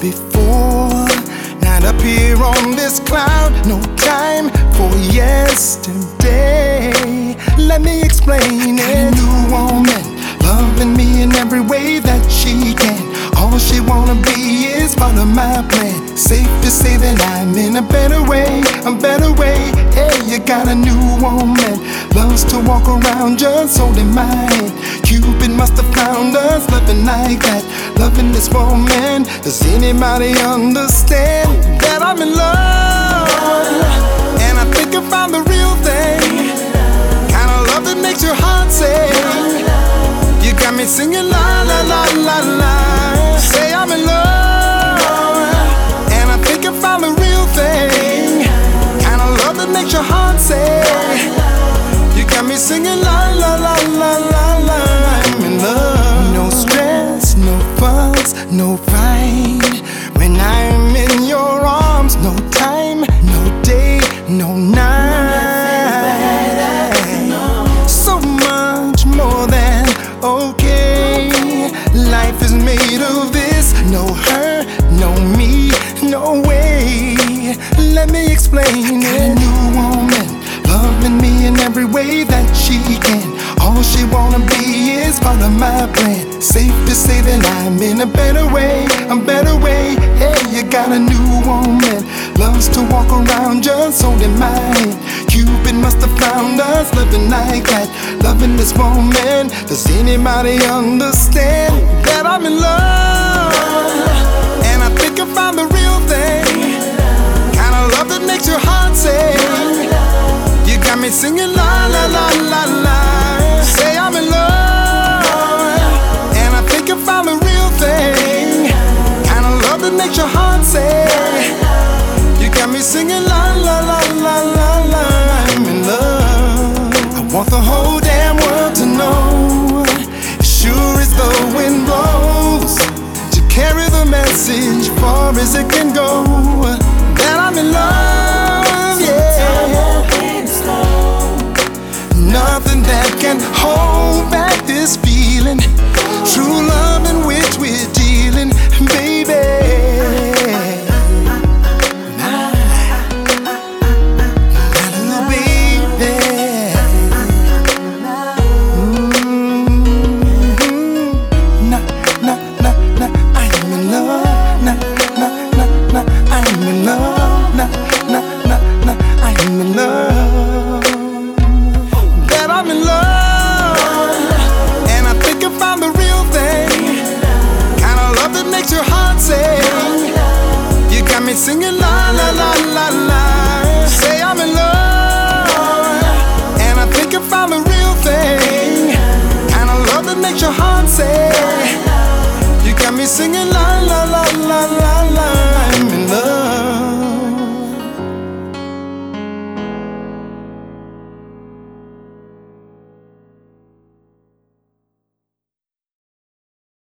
before. Not up here on this cloud, no time for yesterday. Let me explain it. I knew woman, loving me in every way that she can. All she wanna be is part of my plan. Safe to say that I'm in a better way, a better way. Hey, you got a new woman, loves to walk around just holding my hand. Cupid must have found us loving like that, loving this woman. Does anybody understand that I'm in love? And I think I found the real thing, kind of love that makes your heart sing. You got me singing la made of this. No her, no me, no way. Let me explain it. New woman, loving me in every way that she can. All she wanna be is part of my plan. Safe to say that I'm in a better way, a better way. Hey, you got a new woman, loves to walk around just holding my hand. Cupid must have found us living like that, loving this woman. Does anybody understand I'm in love? And I think I found the real thing, kind of love that makes your heart sing. You got me singing la la la la la. Say I'm in love, and I think I found the real thing, kind of love that makes your heart say. You got me singing as it can go. That I'm in love, yeah. Nothing that can hold back this me singing la la la la la. Say I'm in love. And I think I found the real thing. Kind of love that makes your heart say. You got me singing